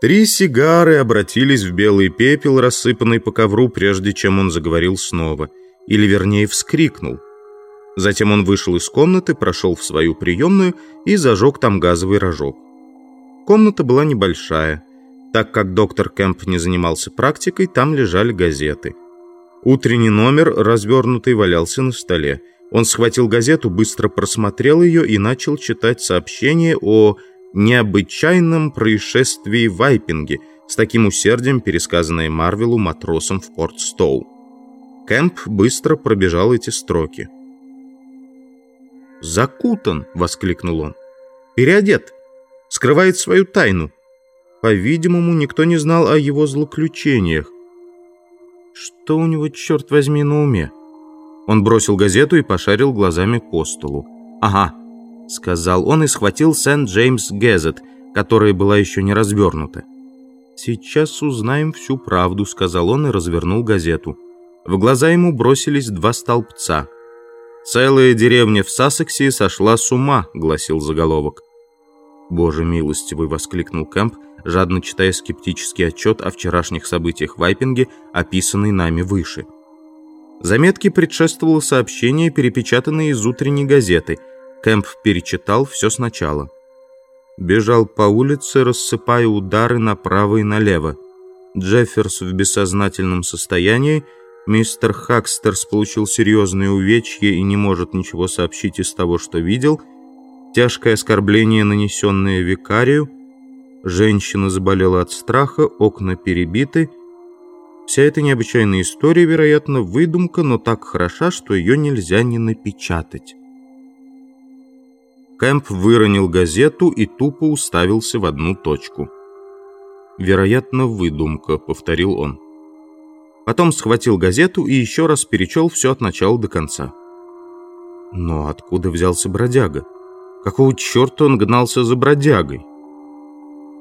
Три сигары обратились в белый пепел, рассыпанный по ковру, прежде чем он заговорил снова. Или, вернее, вскрикнул. Затем он вышел из комнаты, прошел в свою приемную и зажег там газовый рожок. Комната была небольшая. Так как доктор Кэмп не занимался практикой, там лежали газеты. Утренний номер, развернутый, валялся на столе. Он схватил газету, быстро просмотрел ее и начал читать сообщение о необычайном происшествии в Вайпинге, с таким усердием пересказанное Марвелу матросом в Порт-Стоу. Кэмп быстро пробежал эти строки. «Закутан!» — воскликнул он. «Переодет! Скрывает свою тайну!» По-видимому, никто не знал о его злоключениях. Что у него, черт возьми, на уме? Он бросил газету и пошарил глазами по столу. «Ага», — сказал он и схватил Сент-Джеймс Гэзет, которая была еще не развернута. «Сейчас узнаем всю правду», — сказал он и развернул газету. В глаза ему бросились два столбца. «Целая деревня в Сассексе сошла с ума», — гласил заголовок. «Боже милостивый!» — воскликнул Кэмп, жадно читая скептический отчет о вчерашних событиях в Вайпинге, описанный нами выше. Заметки предшествовало сообщение, перепечатанное из утренней газеты. Кэмп перечитал все сначала. Бежал по улице, рассыпая удары направо и налево. Джефферс в бессознательном состоянии, мистер Хакстерс получил серьезные увечья и не может ничего сообщить из того, что видел — Тяжкое оскорбление, нанесенное викарию. Женщина заболела от страха, окна перебиты. Вся эта необычайная история, вероятно, выдумка, но так хороша, что ее нельзя не напечатать. Кэмп выронил газету и тупо уставился в одну точку. «Вероятно, выдумка», — повторил он. Потом схватил газету и еще раз перечел все от начала до конца. Но откуда взялся бродяга? Какого черта он гнался за бродягой?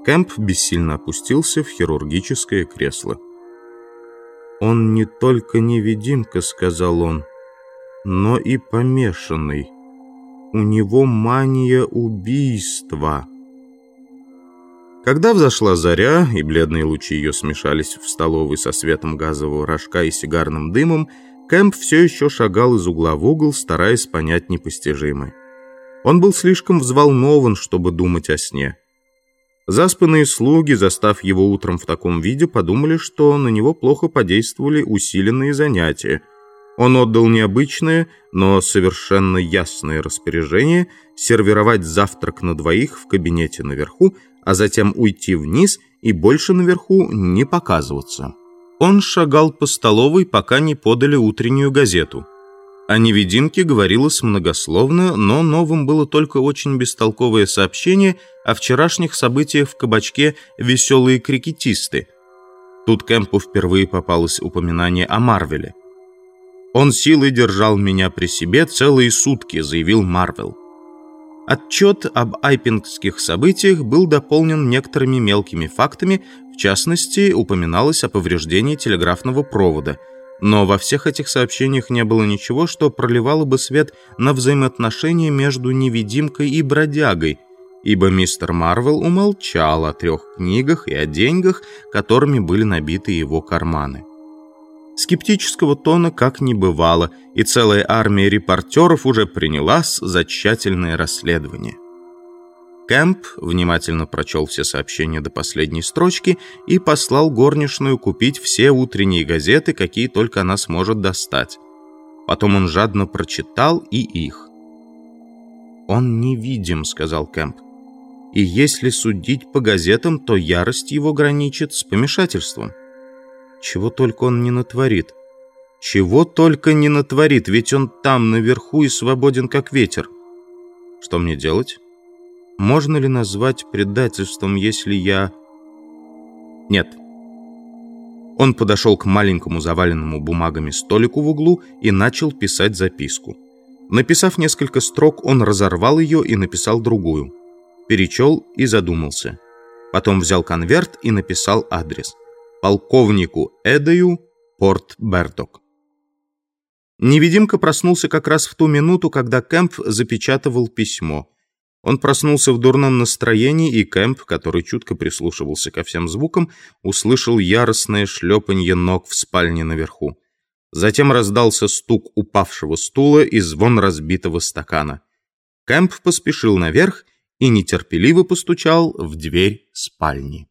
Кэмп бессильно опустился в хирургическое кресло. «Он не только невидимка», — сказал он, — «но и помешанный. У него мания убийства». Когда взошла заря, и бледные лучи ее смешались в столовой со светом газового рожка и сигарным дымом, Кэмп все еще шагал из угла в угол, стараясь понять непостижимое. Он был слишком взволнован, чтобы думать о сне. Заспанные слуги, застав его утром в таком виде, подумали, что на него плохо подействовали усиленные занятия. Он отдал необычное, но совершенно ясное распоряжение сервировать завтрак на двоих в кабинете наверху, а затем уйти вниз и больше наверху не показываться. Он шагал по столовой, пока не подали утреннюю газету. О невидимке говорилось многословно, но новым было только очень бестолковое сообщение о вчерашних событиях в кабачке «Веселые крикетисты». Тут Кэмпу впервые попалось упоминание о Марвеле. «Он силой держал меня при себе целые сутки», — заявил Марвел. Отчет об айпингских событиях был дополнен некоторыми мелкими фактами, в частности, упоминалось о повреждении телеграфного провода — но во всех этих сообщениях не было ничего, что проливало бы свет на взаимоотношения между невидимкой и бродягой, ибо мистер Марвел умолчал о трех книгах и о деньгах, которыми были набиты его карманы. Скептического тона как не бывало, и целая армия репортеров уже принялась за тщательное расследование. Кэмп внимательно прочел все сообщения до последней строчки и послал горничную купить все утренние газеты, какие только она сможет достать. Потом он жадно прочитал и их. «Он невидим», — сказал Кэмп. «И если судить по газетам, то ярость его граничит с помешательством. Чего только он не натворит. Чего только не натворит, ведь он там, наверху, и свободен, как ветер. Что мне делать?» Можно ли назвать предательством, если я... Нет. Он подошел к маленькому заваленному бумагами столику в углу и начал писать записку. Написав несколько строк, он разорвал ее и написал другую. Перечел и задумался. Потом взял конверт и написал адрес. Полковнику Эдаю, Порт Бердок. Невидимка проснулся как раз в ту минуту, когда Кэмп запечатывал письмо. Он проснулся в дурном настроении, и Кэмп, который чутко прислушивался ко всем звукам, услышал яростное шлепанье ног в спальне наверху. Затем раздался стук упавшего стула и звон разбитого стакана. Кэмп поспешил наверх и нетерпеливо постучал в дверь спальни.